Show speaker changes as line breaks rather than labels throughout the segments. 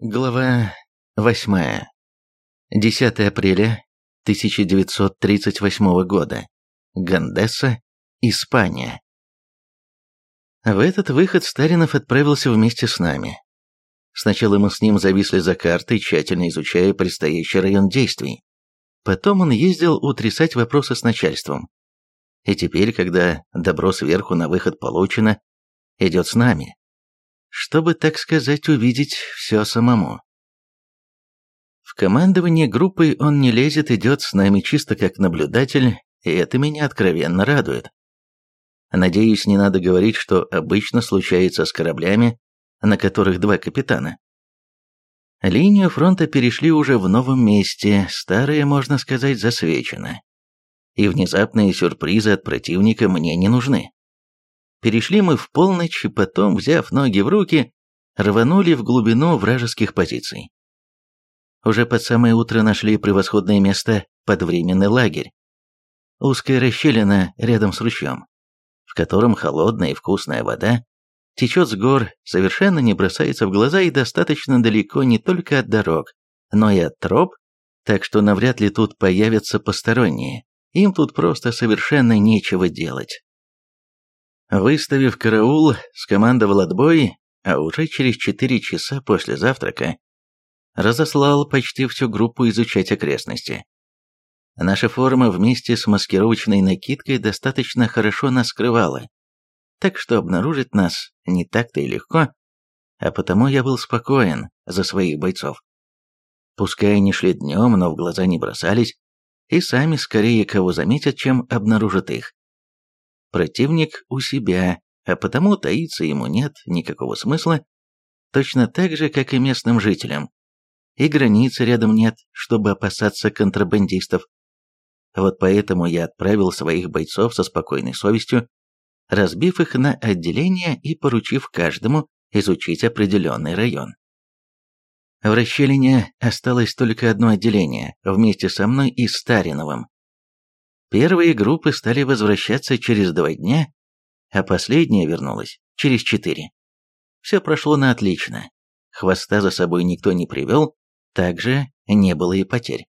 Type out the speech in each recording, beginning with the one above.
Глава 8. 10 апреля 1938 года. Гандесса, Испания. В этот выход Старинов отправился вместе с нами. Сначала мы с ним зависли за картой, тщательно изучая предстоящий район действий. Потом он ездил утрясать вопросы с начальством. И теперь, когда добро сверху на выход получено, идет с нами, чтобы, так сказать, увидеть все самому. В командование группой он не лезет, идет с нами чисто как наблюдатель, и это меня откровенно радует. Надеюсь, не надо говорить, что обычно случается с кораблями, на которых два капитана. Линию фронта перешли уже в новом месте, старое, можно сказать, засвечено. И внезапные сюрпризы от противника мне не нужны. Перешли мы в полночь, и потом, взяв ноги в руки, рванули в глубину вражеских позиций. Уже под самое утро нашли превосходное место под временный лагерь. Узкая расщелина рядом с ручьем, в котором холодная и вкусная вода течет с гор, совершенно не бросается в глаза и достаточно далеко не только от дорог, но и от троп, так что навряд ли тут появятся посторонние. Им тут просто совершенно нечего делать. Выставив караул, скомандовал отбой, а уже через четыре часа после завтрака разослал почти всю группу изучать окрестности. Наша форма вместе с маскировочной накидкой достаточно хорошо нас скрывала, так что обнаружить нас не так-то и легко, а потому я был спокоен за своих бойцов. Пускай они шли днем, но в глаза не бросались, и сами скорее кого заметят, чем обнаружат их. Противник у себя, а потому таиться ему нет никакого смысла, точно так же, как и местным жителям. И границы рядом нет, чтобы опасаться контрабандистов. Вот поэтому я отправил своих бойцов со спокойной совестью, разбив их на отделения и поручив каждому изучить определенный район. В расщелине осталось только одно отделение, вместе со мной и Стариновым. Первые группы стали возвращаться через два дня, а последняя вернулась через четыре. Все прошло на отлично. Хвоста за собой никто не привел, также не было и потерь.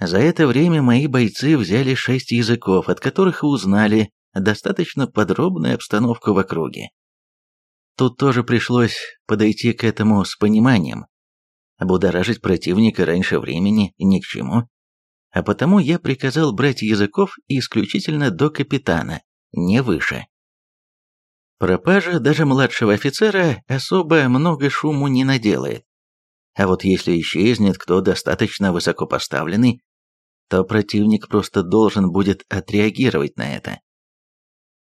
За это время мои бойцы взяли шесть языков, от которых узнали достаточно подробную обстановку в округе. Тут тоже пришлось подойти к этому с пониманием. Будоражить противника раньше времени ни к чему, а потому я приказал брать языков исключительно до капитана, не выше. Пропажа даже младшего офицера особо много шуму не наделает. А вот если исчезнет кто достаточно высокопоставленный, то противник просто должен будет отреагировать на это.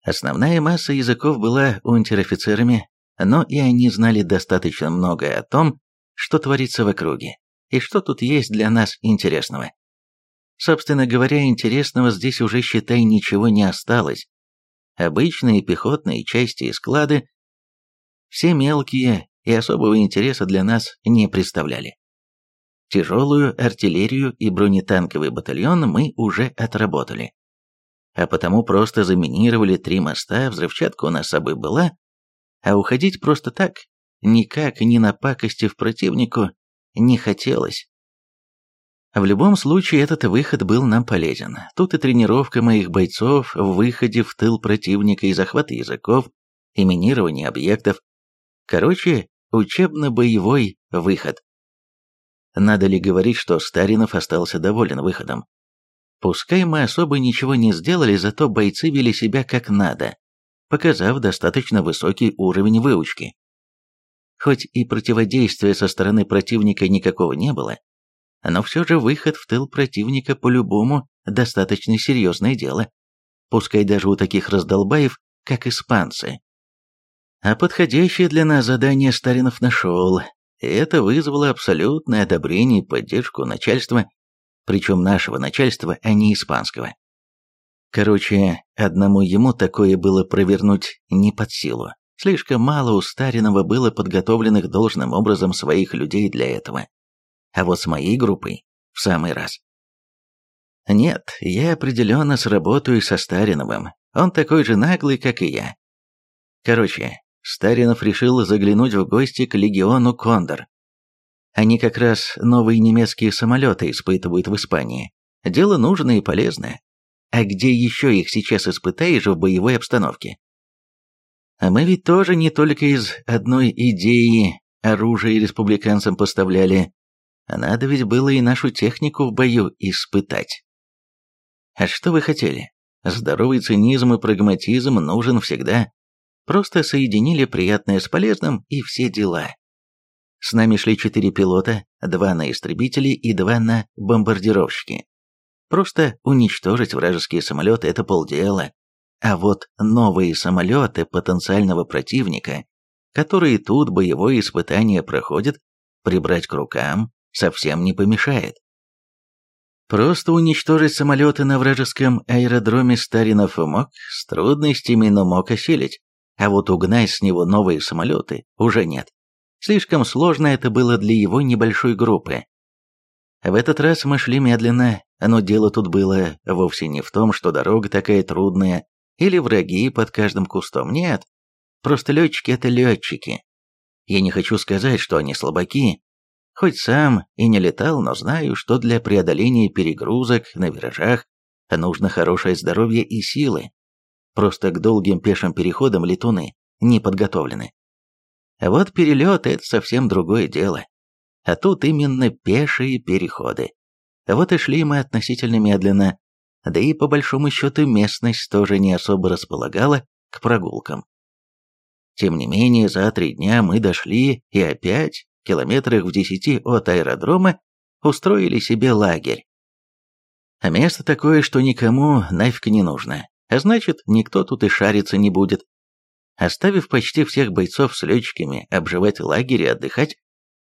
Основная масса языков была унтер-офицерами, но и они знали достаточно многое о том, что творится в округе, и что тут есть для нас интересного. Собственно говоря, интересного здесь уже, считай, ничего не осталось. Обычные пехотные части и склады, все мелкие и особого интереса для нас не представляли. Тяжелую артиллерию и бронетанковый батальон мы уже отработали. А потому просто заминировали три моста, взрывчатка у нас с собой была, а уходить просто так, никак не напакостив противнику, не хотелось. В любом случае, этот выход был нам полезен. Тут и тренировка моих бойцов в выходе в тыл противника и захват языков, и минирование объектов. Короче, учебно-боевой выход. Надо ли говорить, что Старинов остался доволен выходом? Пускай мы особо ничего не сделали, зато бойцы вели себя как надо, показав достаточно высокий уровень выучки. Хоть и противодействия со стороны противника никакого не было, но все же выход в тыл противника по-любому достаточно серьезное дело, пускай даже у таких раздолбаев, как испанцы. А подходящее для нас задание Старинов нашел, и это вызвало абсолютное одобрение и поддержку начальства, причем нашего начальства, а не испанского. Короче, одному ему такое было провернуть не под силу. Слишком мало у Старинова было подготовленных должным образом своих людей для этого а вот с моей группой в самый раз. Нет, я определенно сработаю со Стариновым, он такой же наглый, как и я. Короче, Старинов решил заглянуть в гости к легиону Кондор. Они как раз новые немецкие самолеты испытывают в Испании. Дело нужное и полезное. А где еще их сейчас испытаешь в боевой обстановке? А мы ведь тоже не только из одной идеи оружие республиканцам поставляли, надо ведь было и нашу технику в бою испытать. А что вы хотели? Здоровый цинизм и прагматизм нужен всегда. Просто соединили приятное с полезным и все дела. С нами шли четыре пилота, два на истребители и два на бомбардировщики. Просто уничтожить вражеские самолеты – это полдела. А вот новые самолеты потенциального противника, которые тут боевое испытание проходят, прибрать к рукам совсем не помешает. Просто уничтожить самолеты на вражеском аэродроме Старинов мог, с трудностями, но мог осилить. А вот угнать с него новые самолеты уже нет. Слишком сложно это было для его небольшой группы. В этот раз мы шли медленно, но дело тут было вовсе не в том, что дорога такая трудная, или враги под каждым кустом, нет. Просто летчики — это летчики. Я не хочу сказать, что они слабаки. Хоть сам и не летал, но знаю, что для преодоления перегрузок на виражах нужно хорошее здоровье и силы. Просто к долгим пешим переходам летуны не подготовлены. А вот перелет – это совсем другое дело. А тут именно пешие переходы. Вот и шли мы относительно медленно, да и по большому счету местность тоже не особо располагала к прогулкам. Тем не менее, за три дня мы дошли и опять, километрах в десяти от аэродрома, устроили себе лагерь. А место такое, что никому нафиг не нужно, а значит, никто тут и шариться не будет. Оставив почти всех бойцов с летчиками обживать лагерь и отдыхать,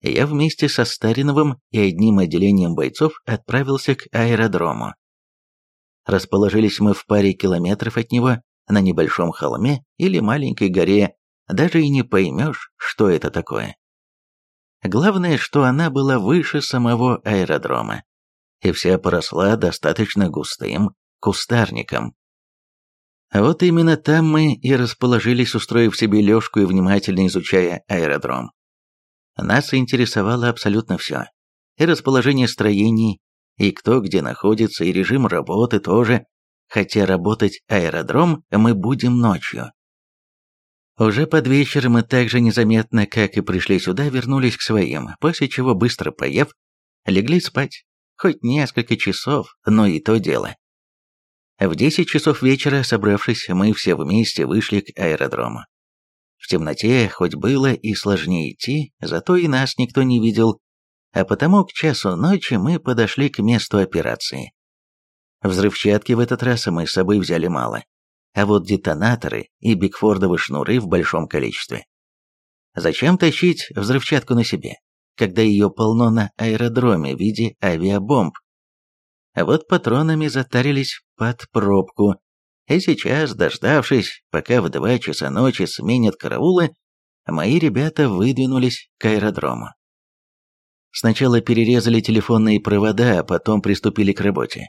я вместе со Стариновым и одним отделением бойцов отправился к аэродрому. Расположились мы в паре километров от него, на небольшом холме или маленькой горе, даже и не поймешь, что это такое. Главное, что она была выше самого аэродрома, и вся поросла достаточно густым кустарником. А вот именно там мы и расположились, устроив себе лёжку и внимательно изучая аэродром. Нас интересовало абсолютно все. И расположение строений, и кто где находится, и режим работы тоже, хотя работать аэродром мы будем ночью. Уже под вечер мы так же незаметно, как и пришли сюда, вернулись к своим, после чего, быстро поев, легли спать. Хоть несколько часов, но и то дело. В 10 часов вечера, собравшись, мы все вместе вышли к аэродрому. В темноте хоть было и сложнее идти, зато и нас никто не видел, а потому к часу ночи мы подошли к месту операции. Взрывчатки в этот раз мы с собой взяли мало, а вот детонаторы и бигфордовы шнуры в большом количестве. Зачем тащить взрывчатку на себе, когда ее полно на аэродроме в виде авиабомб? А вот патронами затарились под пробку. И сейчас, дождавшись, пока в два часа ночи сменят караулы, мои ребята выдвинулись к аэродрому. Сначала перерезали телефонные провода, а потом приступили к работе.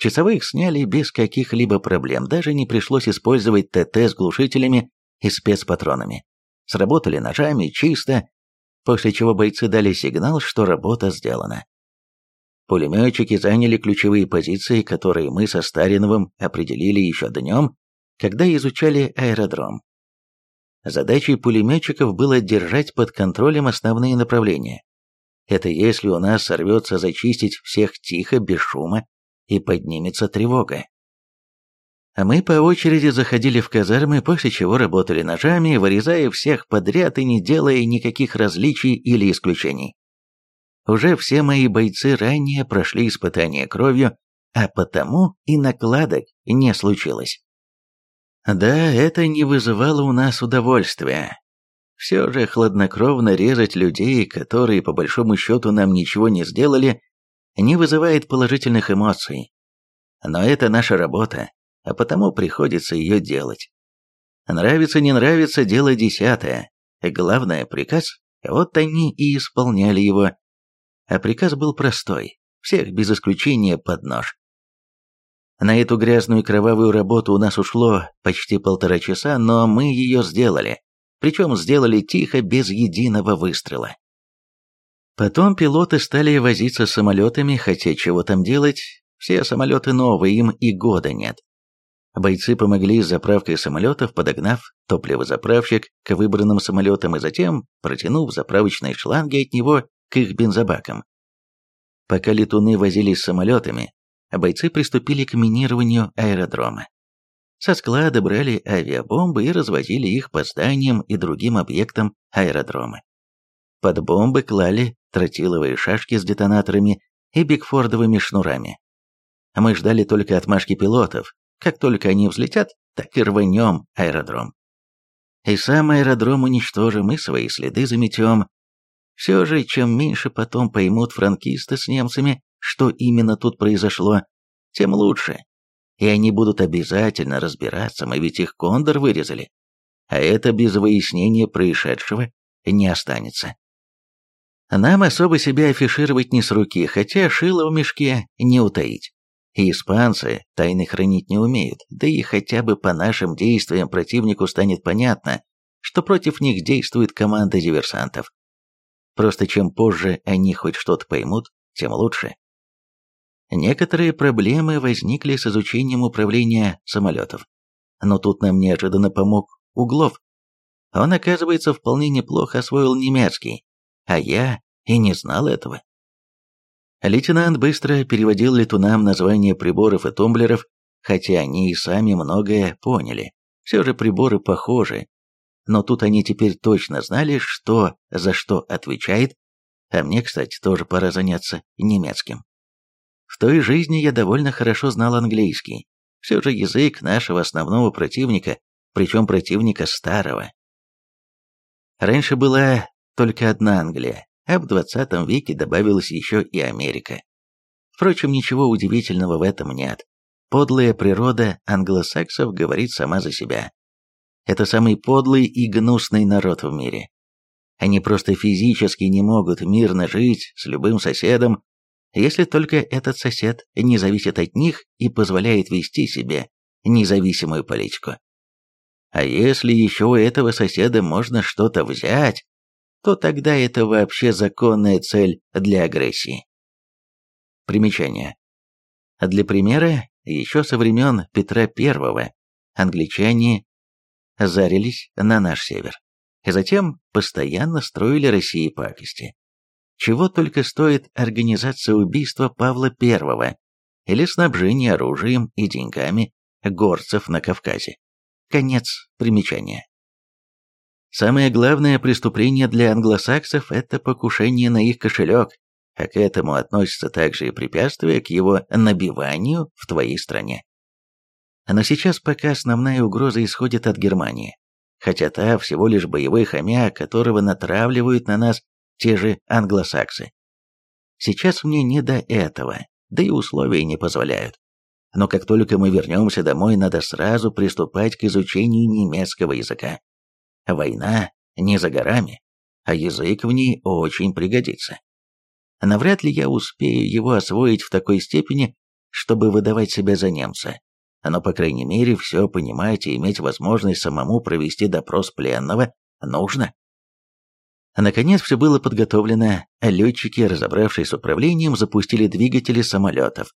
Часовых сняли без каких-либо проблем, даже не пришлось использовать ТТ с глушителями и спецпатронами. Сработали ножами, чисто, после чего бойцы дали сигнал, что работа сделана. Пулеметчики заняли ключевые позиции, которые мы со Стариновым определили еще днем, когда изучали аэродром. Задачей пулеметчиков было держать под контролем основные направления. Это если у нас сорвется зачистить всех тихо, без шума, и поднимется тревога. А мы по очереди заходили в казармы, после чего работали ножами, вырезая всех подряд и не делая никаких различий или исключений. Уже все мои бойцы ранее прошли испытание кровью, а потому и накладок не случилось. Да, это не вызывало у нас удовольствия. Все же хладнокровно резать людей, которые по большому счету нам ничего не сделали, не вызывает положительных эмоций. Но это наша работа, а потому приходится ее делать. Нравится, не нравится, дело десятое. Главное, приказ, вот они и исполняли его, а приказ был простой, всех без исключения под нож. На эту грязную кровавую работу у нас ушло почти полтора часа, но мы ее сделали, причем сделали тихо, без единого выстрела. Потом пилоты стали возиться с самолетами, хотя чего там делать, все самолеты новые, им и года нет. Бойцы помогли с заправкой самолетов, подогнав топливозаправщик к выбранным самолетам и затем протянув заправочные шланги от него к их бензобакам. Пока летуны возились с самолетами, бойцы приступили к минированию аэродрома. Со склада брали авиабомбы и развозили их по зданиям и другим объектам аэродрома. Под бомбы клали тротиловые шашки с детонаторами и бигфордовыми шнурами. Мы ждали только отмашки пилотов. Как только они взлетят, так и рванем аэродром. И сам аэродром уничтожим, и свои следы заметем. Все же, чем меньше потом поймут франкисты с немцами, что именно тут произошло, тем лучше. И они будут обязательно разбираться, мы ведь их кондор вырезали. А это без выяснения происшедшего не останется. Нам особо себя афишировать не с руки, хотя шило в мешке не утаить. И испанцы тайны хранить не умеют, да и хотя бы по нашим действиям противнику станет понятно, что против них действует команда диверсантов. Просто чем позже они хоть что-то поймут, тем лучше. Некоторые проблемы возникли с изучением управления самолетов. Но тут нам неожиданно помог Углов. Он, оказывается, вполне неплохо освоил немецкий, а я и не знал этого. Лейтенант быстро переводил летунам названия приборов и тумблеров, хотя они и сами многое поняли. Все же приборы похожи. Но тут они теперь точно знали, что за что отвечает, а мне, кстати, тоже пора заняться немецким. В той жизни я довольно хорошо знал английский. Все же язык нашего основного противника, причем противника старого. Раньше была только одна Англия, а в 20 веке добавилась еще и Америка. Впрочем, ничего удивительного в этом нет. Подлая природа англосаксов говорит сама за себя. Это самый подлый и гнусный народ в мире. Они просто физически не могут мирно жить с любым соседом, если только этот сосед не зависит от них и позволяет вести себе независимую политику. А если еще у этого соседа можно что-то взять, то тогда это вообще законная цель для агрессии. Примечание. Для примера, еще со времен Петра I англичане зарились на наш север, и затем постоянно строили России пакости. Чего только стоит организация убийства Павла I или снабжение оружием и деньгами горцев на Кавказе. Конец примечания. Самое главное преступление для англосаксов – это покушение на их кошелек, а к этому относятся также и препятствия к его набиванию в твоей стране. Но сейчас пока основная угроза исходит от Германии, хотя та всего лишь боевой хомяк, которого натравливают на нас те же англосаксы. Сейчас мне не до этого, да и условия не позволяют. Но как только мы вернемся домой, надо сразу приступать к изучению немецкого языка. Война не за горами, а язык в ней очень пригодится. Навряд ли я успею его освоить в такой степени, чтобы выдавать себя за немца. Но, по крайней мере, все понимать и иметь возможность самому провести допрос пленного нужно. Наконец все было подготовлено, летчики, разобравшись с управлением, запустили двигатели самолетов.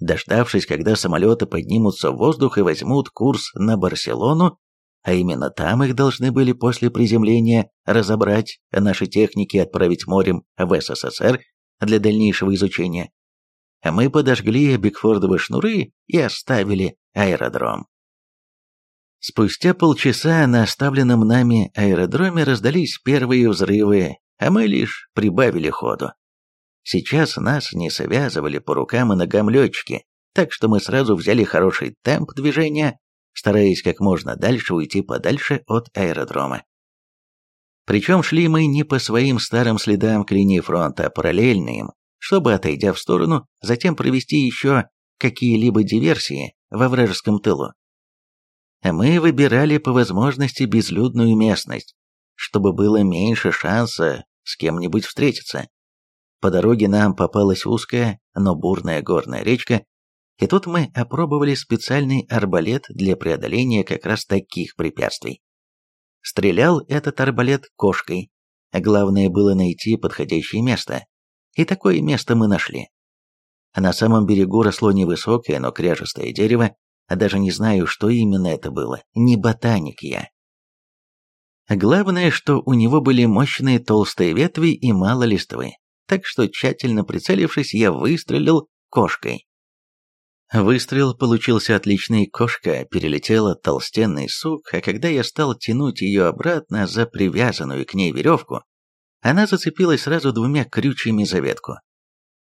Дождавшись, когда самолеты поднимутся в воздух и возьмут курс на Барселону, а именно там их должны были после приземления разобрать, наши техники отправить морем в СССР для дальнейшего изучения. Мы подожгли Бигфордовы шнуры и оставили аэродром. Спустя полчаса на оставленном нами аэродроме раздались первые взрывы, а мы лишь прибавили ходу. Сейчас нас не связывали по рукам и ногам летчики, так что мы сразу взяли хороший темп движения стараясь как можно дальше уйти подальше от аэродрома. Причем шли мы не по своим старым следам к линии фронта, а параллельно им, чтобы, отойдя в сторону, затем провести еще какие-либо диверсии во вражеском тылу. Мы выбирали по возможности безлюдную местность, чтобы было меньше шанса с кем-нибудь встретиться. По дороге нам попалась узкая, но бурная горная речка, и тут мы опробовали специальный арбалет для преодоления как раз таких препятствий. Стрелял этот арбалет кошкой, Главное было найти подходящее место. И такое место мы нашли. На самом берегу росло невысокое, но кряжестое дерево, а даже не знаю, что именно это было, не ботаник я. Главное, что у него были мощные толстые ветви и мало листвы, так что тщательно прицелившись, я выстрелил кошкой. Выстрел получился отличный, кошка перелетела толстенный сук, а когда я стал тянуть ее обратно за привязанную к ней веревку, она зацепилась сразу двумя крючьями за ветку.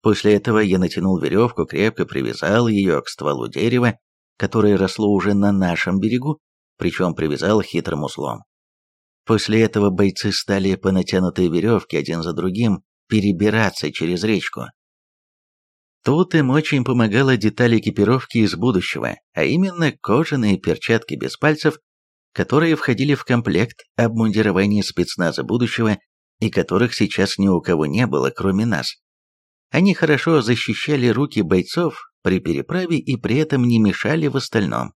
После этого я натянул веревку, крепко привязал ее к стволу дерева, которое росло уже на нашем берегу, причем привязал хитрым узлом. После этого бойцы стали по натянутой веревке один за другим перебираться через речку, Тут им очень помогала деталь экипировки из будущего, а именно кожаные перчатки без пальцев, которые входили в комплект обмундирования спецназа будущего и которых сейчас ни у кого не было, кроме нас. Они хорошо защищали руки бойцов при переправе и при этом не мешали в остальном.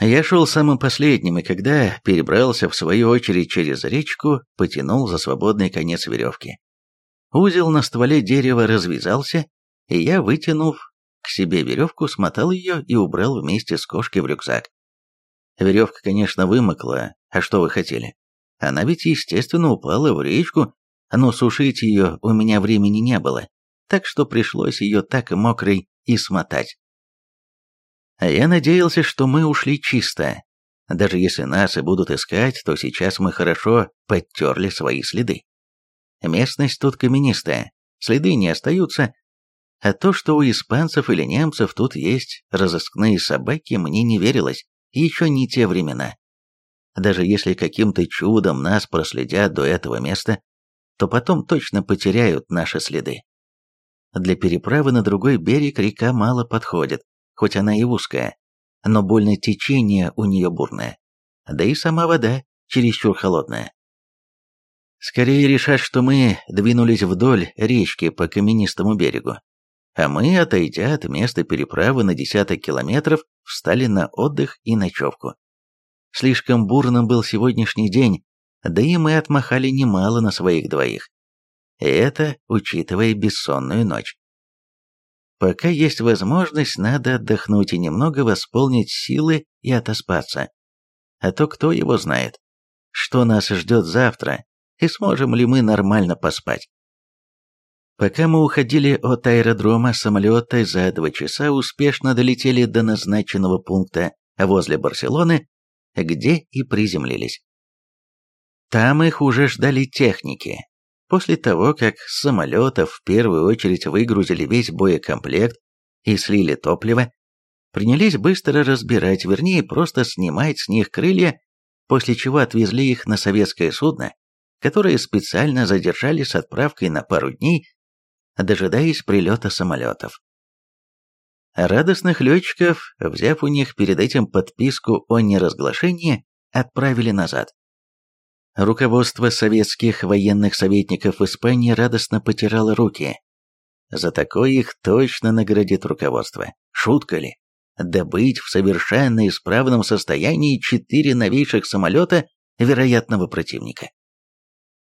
Я шел самым последним, и когда перебрался в свою очередь через речку, потянул за свободный конец веревки. Узел на стволе дерева развязался, и я, вытянув к себе веревку, смотал ее и убрал вместе с кошкой в рюкзак. Веревка, конечно, вымокла, а что вы хотели? Она ведь, естественно, упала в речку, но сушить ее у меня времени не было, так что пришлось ее так мокрой и смотать. А я надеялся, что мы ушли чисто. Даже если нас и будут искать, то сейчас мы хорошо подтерли свои следы. Местность тут каменистая, следы не остаются, а то, что у испанцев или немцев тут есть разыскные собаки, мне не верилось, еще не те времена. Даже если каким-то чудом нас проследят до этого места, то потом точно потеряют наши следы. Для переправы на другой берег река мало подходит, хоть она и узкая, но больно течение у нее бурное, да и сама вода чересчур холодная. Скорее решать, что мы двинулись вдоль речки по каменистому берегу, а мы, отойдя от места переправы на десяток километров, встали на отдых и ночевку. Слишком бурным был сегодняшний день, да и мы отмахали немало на своих двоих. это учитывая бессонную ночь. Пока есть возможность, надо отдохнуть и немного восполнить силы и отоспаться. А то кто его знает, что нас ждет завтра, и сможем ли мы нормально поспать. Пока мы уходили от аэродрома, самолеты за два часа успешно долетели до назначенного пункта возле Барселоны, где и приземлились. Там их уже ждали техники. После того, как с самолетов в первую очередь выгрузили весь боекомплект и слили топливо, принялись быстро разбирать, вернее, просто снимать с них крылья, после чего отвезли их на советское судно, которое специально задержали с отправкой на пару дней дожидаясь прилета самолетов. Радостных летчиков, взяв у них перед этим подписку о неразглашении, отправили назад. Руководство советских военных советников в Испании радостно потирало руки. За такое их точно наградит руководство. Шутка ли? Добыть в совершенно исправном состоянии четыре новейших самолета вероятного противника.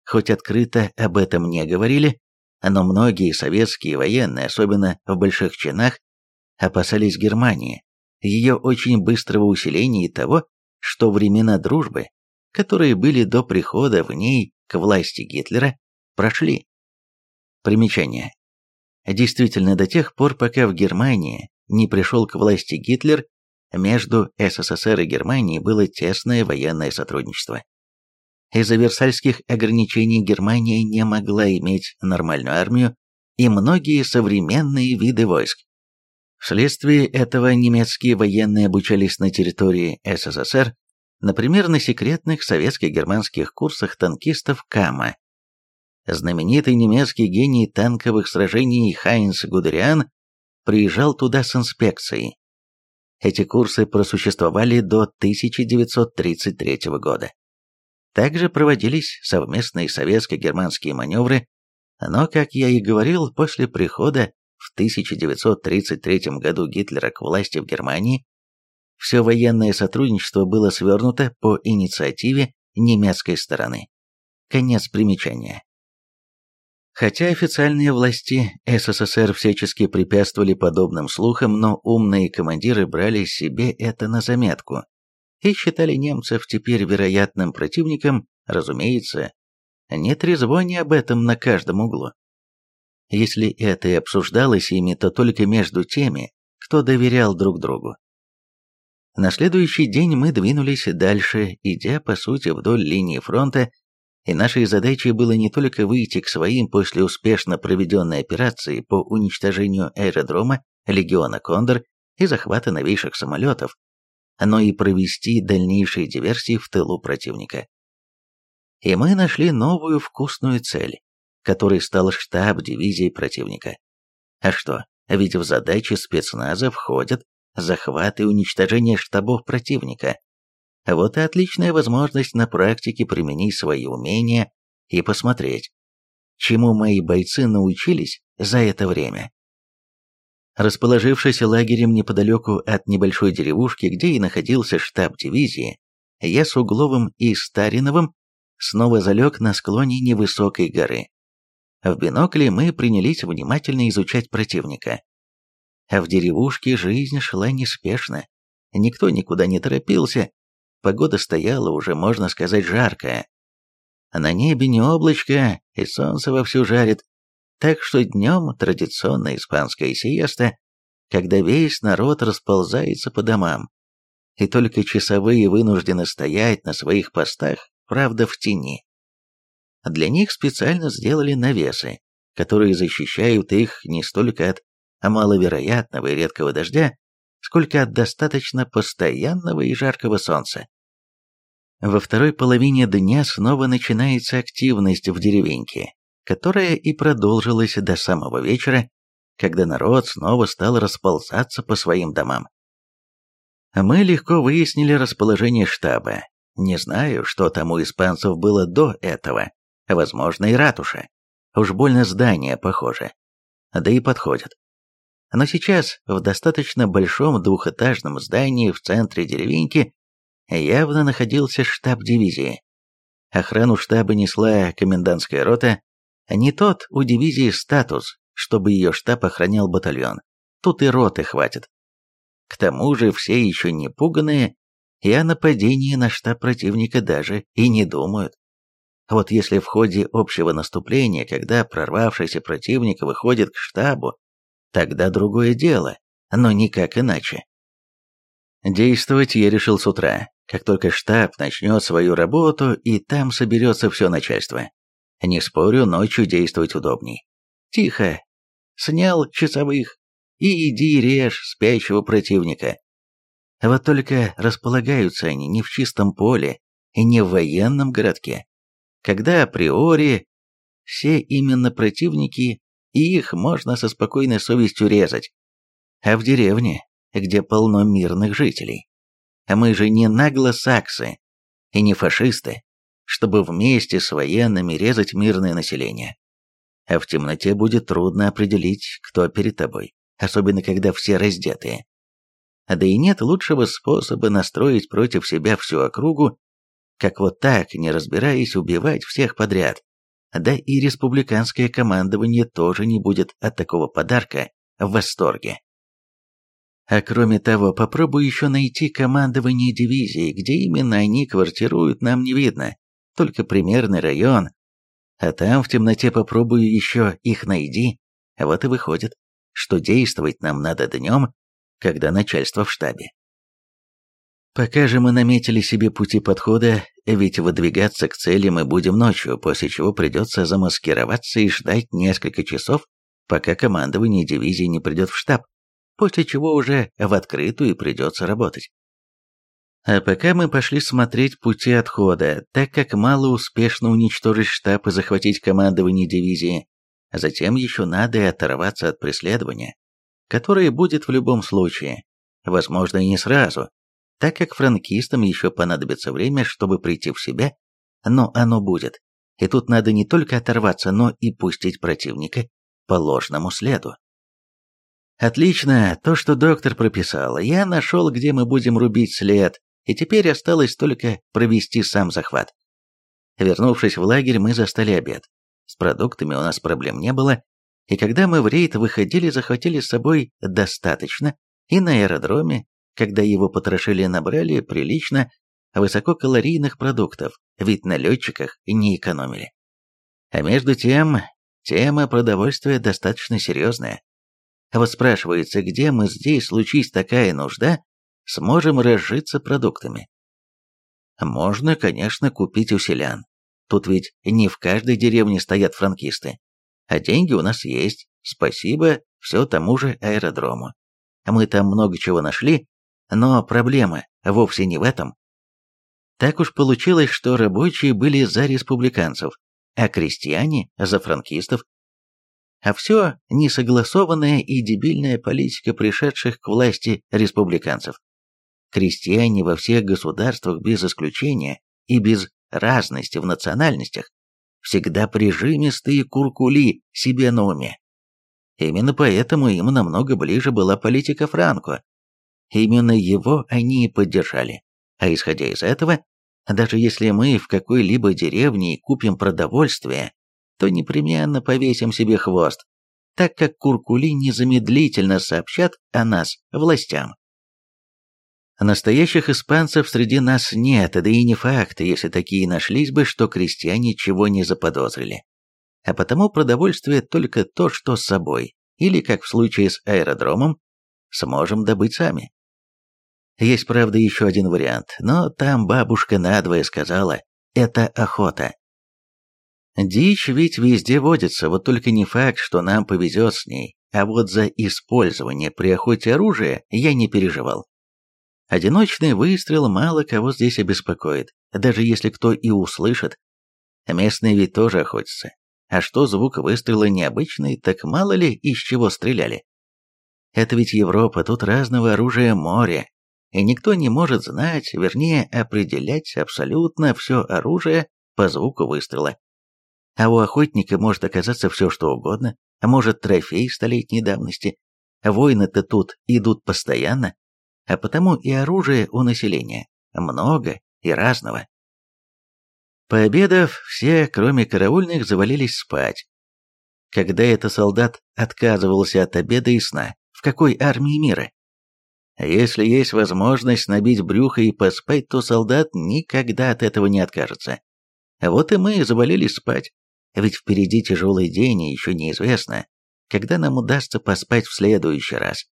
Хоть открыто об этом не говорили, но многие советские военные, особенно в больших чинах, опасались Германии, ее очень быстрого усиления и того, что времена дружбы, которые были до прихода в ней к власти Гитлера, прошли. Примечание. Действительно, до тех пор, пока в Германии не пришел к власти Гитлер, между СССР и Германией было тесное военное сотрудничество. Из-за версальских ограничений Германия не могла иметь нормальную армию и многие современные виды войск. Вследствие этого немецкие военные обучались на территории СССР, например, на секретных советско-германских курсах танкистов КАМА. Знаменитый немецкий гений танковых сражений Хайнц Гудериан приезжал туда с инспекцией. Эти курсы просуществовали до 1933 года. Также проводились совместные советско-германские маневры, но, как я и говорил, после прихода в 1933 году Гитлера к власти в Германии, все военное сотрудничество было свернуто по инициативе немецкой стороны. Конец примечания. Хотя официальные власти СССР всячески препятствовали подобным слухам, но умные командиры брали себе это на заметку и считали немцев теперь вероятным противником, разумеется, не трезвони об этом на каждом углу. Если это и обсуждалось ими, то только между теми, кто доверял друг другу. На следующий день мы двинулись дальше, идя, по сути, вдоль линии фронта и нашей задачей было не только выйти к своим после успешно проведенной операции по уничтожению аэродрома легиона «Кондор» и захвата новейших самолетов, но и провести дальнейшие диверсии в тылу противника. И мы нашли новую вкусную цель, которой стал штаб дивизии противника. А что, ведь в задачи спецназа входят захват и уничтожение штабов противника, вот и отличная возможность на практике применить свои умения и посмотреть, чему мои бойцы научились за это время. Расположившись лагерем неподалеку от небольшой деревушки, где и находился штаб дивизии, я с Угловым и Стариновым снова залег на склоне невысокой горы. В бинокле мы принялись внимательно изучать противника. А в деревушке жизнь шла неспешно. Никто никуда не торопился, Погода стояла уже, можно сказать, жаркая. На небе не облачко, и солнце вовсю жарит. Так что днем традиционная испанская сиеста, когда весь народ расползается по домам. И только часовые вынуждены стоять на своих постах, правда, в тени. Для них специально сделали навесы, которые защищают их не столько от маловероятного и редкого дождя, сколько от достаточно постоянного и жаркого солнца. Во второй половине дня снова начинается активность в деревеньке, которая и продолжилась до самого вечера, когда народ снова стал расползаться по своим домам. Мы легко выяснили расположение штаба. Не знаю, что там у испанцев было до этого. Возможно, и ратуша. Уж больно здание похоже. Да и подходит. Но сейчас в достаточно большом двухэтажном здании в центре деревеньки явно находился штаб дивизии. Охрану штаба несла комендантская рота, не тот у дивизии статус, чтобы ее штаб охранял батальон. Тут и роты хватит. К тому же все еще не пуганные, и о нападении на штаб противника даже и не думают. Вот если в ходе общего наступления, когда прорвавшийся противник выходит к штабу, Тогда другое дело, но никак иначе. Действовать я решил с утра, как только штаб начнет свою работу, и там соберется все начальство. Не спорю, ночью действовать удобней. Тихо. Снял часовых и иди режь спящего противника. Вот только располагаются они не в чистом поле и не в военном городке, когда априори все именно противники и их можно со спокойной совестью резать. А в деревне, где полно мирных жителей. А мы же не наглосаксы и не фашисты, чтобы вместе с военными резать мирное население. А в темноте будет трудно определить, кто перед тобой, особенно когда все раздетые. Да и нет лучшего способа настроить против себя всю округу, как вот так, не разбираясь, убивать всех подряд. Да и республиканское командование тоже не будет от такого подарка в восторге. А кроме того, попробуй еще найти командование дивизии, где именно они квартируют, нам не видно, только примерный район. А там в темноте попробую еще их найди. Вот и выходит, что действовать нам надо днем, когда начальство в штабе. Пока же мы наметили себе пути подхода, ведь выдвигаться к цели мы будем ночью, после чего придется замаскироваться и ждать несколько часов, пока командование дивизии не придет в штаб, после чего уже в открытую придется работать. А пока мы пошли смотреть пути отхода, так как мало успешно уничтожить штаб и захватить командование дивизии, затем еще надо и оторваться от преследования, которое будет в любом случае, возможно и не сразу, так как франкистам еще понадобится время, чтобы прийти в себя, но оно будет. И тут надо не только оторваться, но и пустить противника по ложному следу. Отлично, то, что доктор прописал, я нашел, где мы будем рубить след, и теперь осталось только провести сам захват. Вернувшись в лагерь, мы застали обед. С продуктами у нас проблем не было, и когда мы в рейд выходили, захватили с собой достаточно, и на аэродроме, когда его потрошили, набрали прилично высококалорийных продуктов, ведь на летчиках не экономили. А между тем, тема продовольствия достаточно серьезная. Вот спрашивается, где мы здесь, случись такая нужда, сможем разжиться продуктами? Можно, конечно, купить у селян. Тут ведь не в каждой деревне стоят франкисты. А деньги у нас есть, спасибо все тому же аэродрому. Мы там много чего нашли, но проблема вовсе не в этом. Так уж получилось, что рабочие были за республиканцев, а крестьяне – за франкистов. А все несогласованная и дебильная политика пришедших к власти республиканцев. Крестьяне во всех государствах без исключения и без разности в национальностях всегда прижимистые куркули себе на уме. Именно поэтому им намного ближе была политика Франко. Именно его они и поддержали. А исходя из этого, даже если мы в какой-либо деревне купим продовольствие, то непременно повесим себе хвост, так как куркули незамедлительно сообщат о нас властям. Настоящих испанцев среди нас нет, да и не факт, если такие нашлись бы, что крестьяне чего не заподозрили. А потому продовольствие только то, что с собой, или, как в случае с аэродромом, сможем добыть сами. Есть, правда, еще один вариант, но там бабушка надвое сказала «это охота». Дичь ведь везде водится, вот только не факт, что нам повезет с ней, а вот за использование при охоте оружия я не переживал. Одиночный выстрел мало кого здесь обеспокоит, даже если кто и услышит. Местные ведь тоже охотятся. А что звук выстрела необычный, так мало ли из чего стреляли. Это ведь Европа, тут разного оружия море, и никто не может знать, вернее определять абсолютно все оружие по звуку выстрела. А у охотника может оказаться все что угодно, а может трофей столетней давности. Войны-то тут идут постоянно, а потому и оружия у населения много и разного. Пообедав, все, кроме караульных, завалились спать. Когда это солдат отказывался от обеда и сна, в какой армии мира? Если есть возможность набить брюхо и поспать, то солдат никогда от этого не откажется. Вот и мы завалились спать. Ведь впереди тяжелый день, и еще неизвестно, когда нам удастся поспать в следующий раз.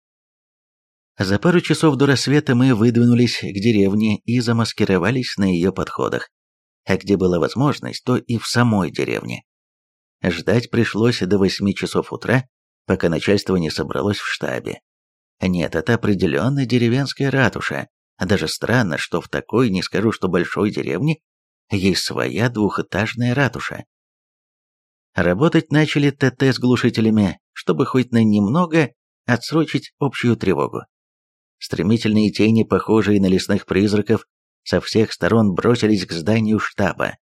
За пару часов до рассвета мы выдвинулись к деревне и замаскировались на ее подходах. А где была возможность, то и в самой деревне. Ждать пришлось до восьми часов утра, пока начальство не собралось в штабе. Нет, это определенно деревенская ратуша. Даже странно, что в такой, не скажу, что большой деревне, есть своя двухэтажная ратуша. Работать начали ТТ с глушителями, чтобы хоть на немного отсрочить общую тревогу. Стремительные тени, похожие на лесных призраков, со всех сторон бросились к зданию штаба.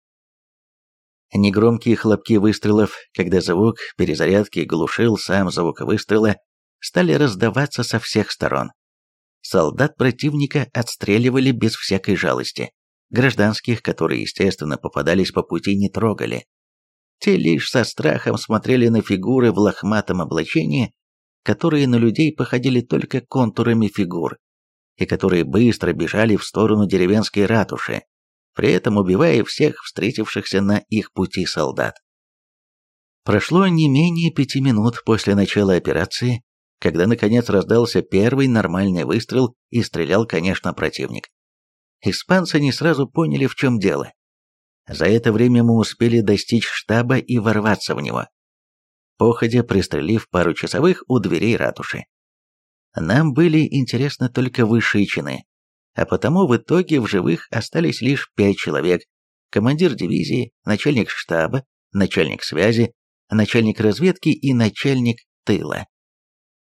Негромкие хлопки выстрелов, когда звук перезарядки глушил сам звук выстрела, стали раздаваться со всех сторон. Солдат противника отстреливали без всякой жалости. Гражданских, которые, естественно, попадались по пути, не трогали. Те лишь со страхом смотрели на фигуры в лохматом облачении, которые на людей походили только контурами фигур, и которые быстро бежали в сторону деревенской ратуши, при этом убивая всех встретившихся на их пути солдат. Прошло не менее пяти минут после начала операции, когда наконец раздался первый нормальный выстрел и стрелял, конечно, противник. Испанцы не сразу поняли, в чем дело. За это время мы успели достичь штаба и ворваться в него походя пристрелив пару часовых у дверей ратуши. Нам были интересны только высшие чины, а потому в итоге в живых остались лишь пять человек, командир дивизии, начальник штаба, начальник связи, начальник разведки и начальник тыла.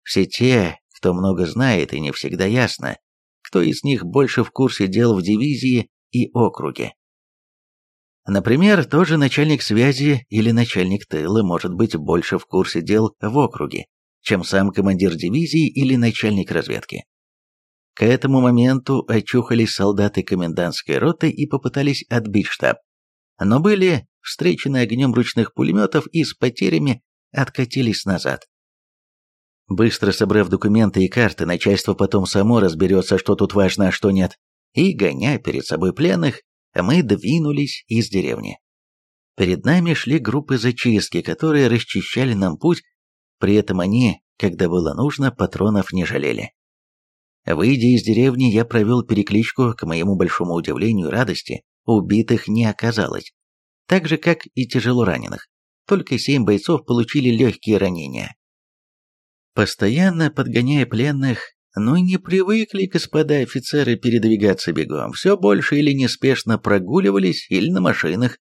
Все те, кто много знает и не всегда ясно, кто из них больше в курсе дел в дивизии и округе. Например, тоже начальник связи или начальник тыла может быть больше в курсе дел в округе, чем сам командир дивизии или начальник разведки. К этому моменту очухались солдаты комендантской роты и попытались отбить штаб. но были встречены огнем ручных пулеметов и с потерями откатились назад. Быстро собрав документы и карты, начальство потом само разберется, что тут важно, а что нет. И, гоня перед собой пленных, мы двинулись из деревни. Перед нами шли группы зачистки, которые расчищали нам путь, при этом они, когда было нужно, патронов не жалели. Выйдя из деревни, я провел перекличку, к моему большому удивлению и радости, убитых не оказалось, так же, как и тяжело раненых. Только семь бойцов получили легкие ранения. Постоянно подгоняя пленных, ну не привыкли, господа офицеры, передвигаться бегом, все больше или неспешно прогуливались, или на машинах.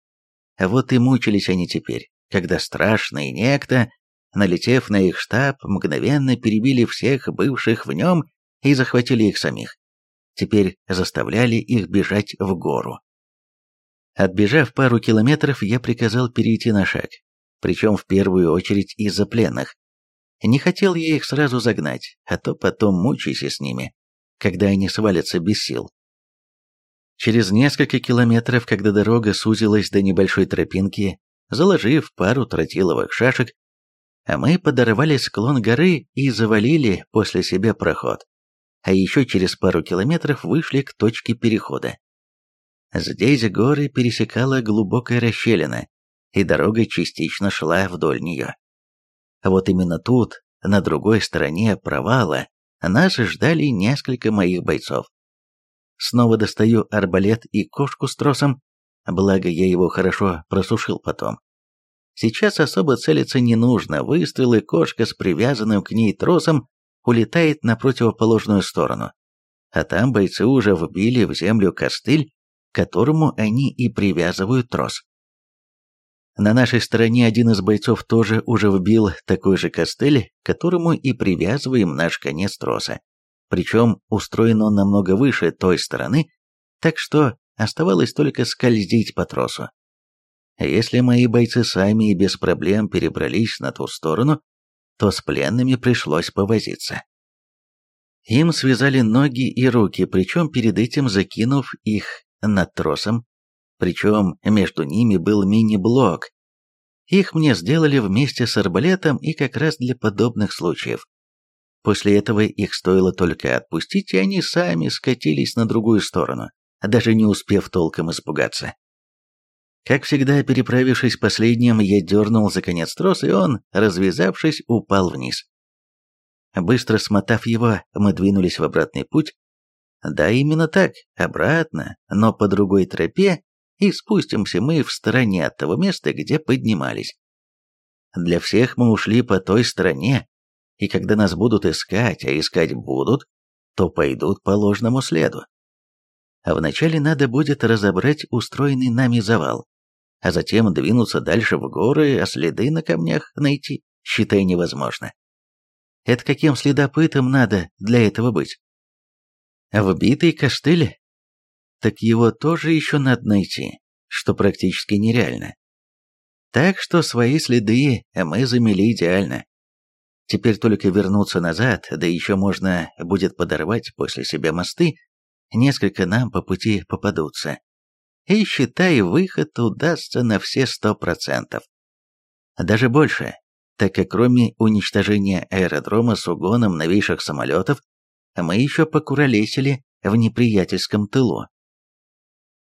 А вот и мучились они теперь, когда страшный некто, налетев на их штаб, мгновенно перебили всех бывших в нем и захватили их самих. Теперь заставляли их бежать в гору. Отбежав пару километров, я приказал перейти на шаг, причем в первую очередь из-за пленных. Не хотел я их сразу загнать, а то потом мучайся с ними, когда они свалятся без сил. Через несколько километров, когда дорога сузилась до небольшой тропинки, заложив пару тротиловых шашек, а мы подорвали склон горы и завалили после себя проход. А еще через пару километров вышли к точке перехода. Здесь горы пересекала глубокая расщелина, и дорога частично шла вдоль нее. А вот именно тут, на другой стороне провала, нас ждали несколько моих бойцов. Снова достаю арбалет и кошку с тросом, благо я его хорошо просушил потом. Сейчас особо целиться не нужно, выстрел и кошка с привязанным к ней тросом улетает на противоположную сторону. А там бойцы уже вбили в землю костыль, к которому они и привязывают трос. На нашей стороне один из бойцов тоже уже вбил такой же костыль, к которому и привязываем наш конец троса. Причем устроен он намного выше той стороны, так что оставалось только скользить по тросу. Если мои бойцы сами и без проблем перебрались на ту сторону, то с пленными пришлось повозиться. Им связали ноги и руки, причем перед этим закинув их над тросом причем между ними был мини-блок. Их мне сделали вместе с арбалетом и как раз для подобных случаев. После этого их стоило только отпустить, и они сами скатились на другую сторону, даже не успев толком испугаться. Как всегда, переправившись последним, я дернул за конец трос, и он, развязавшись, упал вниз. Быстро смотав его, мы двинулись в обратный путь. Да, именно так, обратно, но по другой тропе, и спустимся мы в стороне от того места, где поднимались. Для всех мы ушли по той стороне, и когда нас будут искать, а искать будут, то пойдут по ложному следу. А вначале надо будет разобрать устроенный нами завал, а затем двинуться дальше в горы, а следы на камнях найти, считай, невозможно. Это каким следопытом надо для этого быть? Вбитый костыль так его тоже еще надо найти, что практически нереально. Так что свои следы мы замели идеально. Теперь только вернуться назад, да еще можно будет подорвать после себя мосты, несколько нам по пути попадутся. И, считай, выход удастся на все сто процентов. Даже больше, так как кроме уничтожения аэродрома с угоном новейших самолетов, мы еще покуролесили в неприятельском тылу.